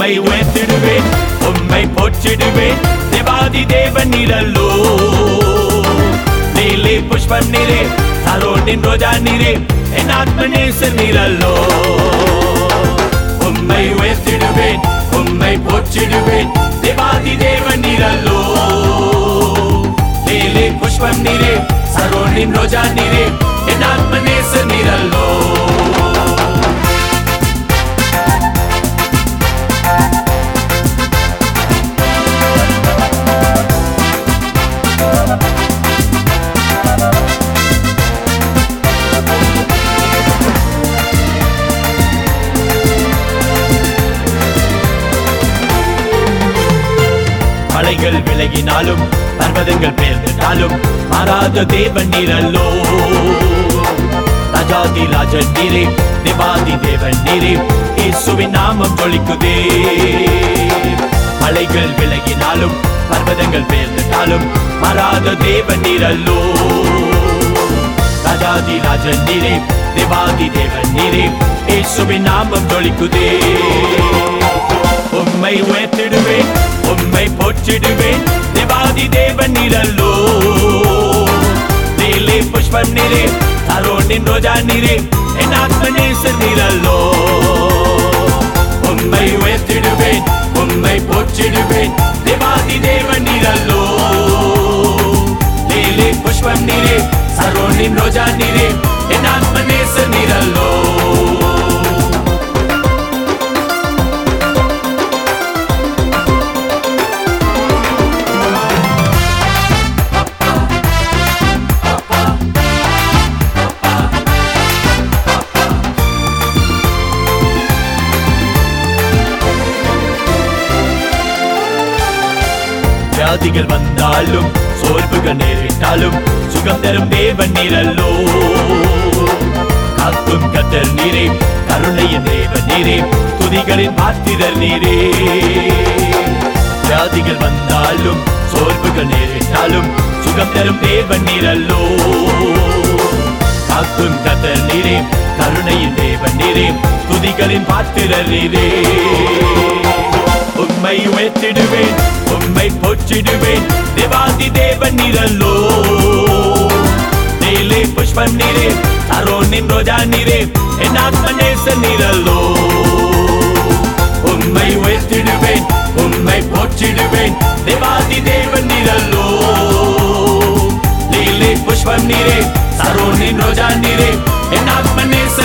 உம்மை உயர்த்திடுவேன் உம்மை போற்றிடுவேன். தேவாதி தேவன் நிழல்லோ நீலே புஷ்பம் நீரே சரோனின் ரோஜா நீரே என் ஆத்மநேச நிழல்லோ உம்மை உயர்த்திடுவேன் உம்மை போற்றிடுவேன். தேவாதி தேவன் நிழல்லோ நீலே புஷ்பம் நீரே சரோனின் ரோஜா நீரே. மலைகள் விலகினாலும் பர்வதங்கள் பெயர்ந்துட்டாலும் மாறாத தேவன் நீரல்லோ. ராஜாதி ராஜன் நீரே தேவாதி தேவன் நீரே இயேசுவின் நாமம் ஜொலிக்குதே மலைகள் விலகினாலும் பர்வதங்கள் பெயர்ந்துட்டாலும் மாறாத தேவன் நீரல்லோ. ராஜாதி ராஜன் நீரே தேவாதி தேவன் நீரே இயேசுவின் நாமம் ஜொலிக்குதே உம்மை உயர்த்திடுவேன் உம்மை போற்றிடுவேன் தேவாதி தேவன் நிழல்லோ நீலே புஷ்பம் நீரே தரோனின் ரோஜா நீரே என் ஆத்மநேச நிழல்லோ வியாதிகள் வந்தாலும் சோர்வுகள் நேரிட்டாலும் சுகம் தரும் தேவன் நீரல்லோ. காக்கும் கத்தர் நீரே கருணையின் தேவன் நீரே துதிகளின் பாத்திரர் நீரே. வியாதிகள் வந்தாலும் சோர்வுகள் நேரிட்டாலும் சுகம் தரும் தேவன் நீரல்லோ. காக்கும் கத்தர் நீரே கருணையின் தேவன் நீரே துதிகளின் பாத்திரர் நீரே. உண்மை உயர்த்திடுவேன் உம்மை தேவாதி தேவன் நிரல்லோ நீலே புஷ்பம் நீரே தரோனின் ரோஜா நீரே என் ஆத்மநேச நிரல்லோ உண்மை உயர்த்திடுவேன் உண்மை போற்றிடுவேன் தேவாதி தேவன் நிரல்லோ நீலே புஷ்பம் நீரே தரோனின் ரோஜா நீரே என் ஆத்மநேச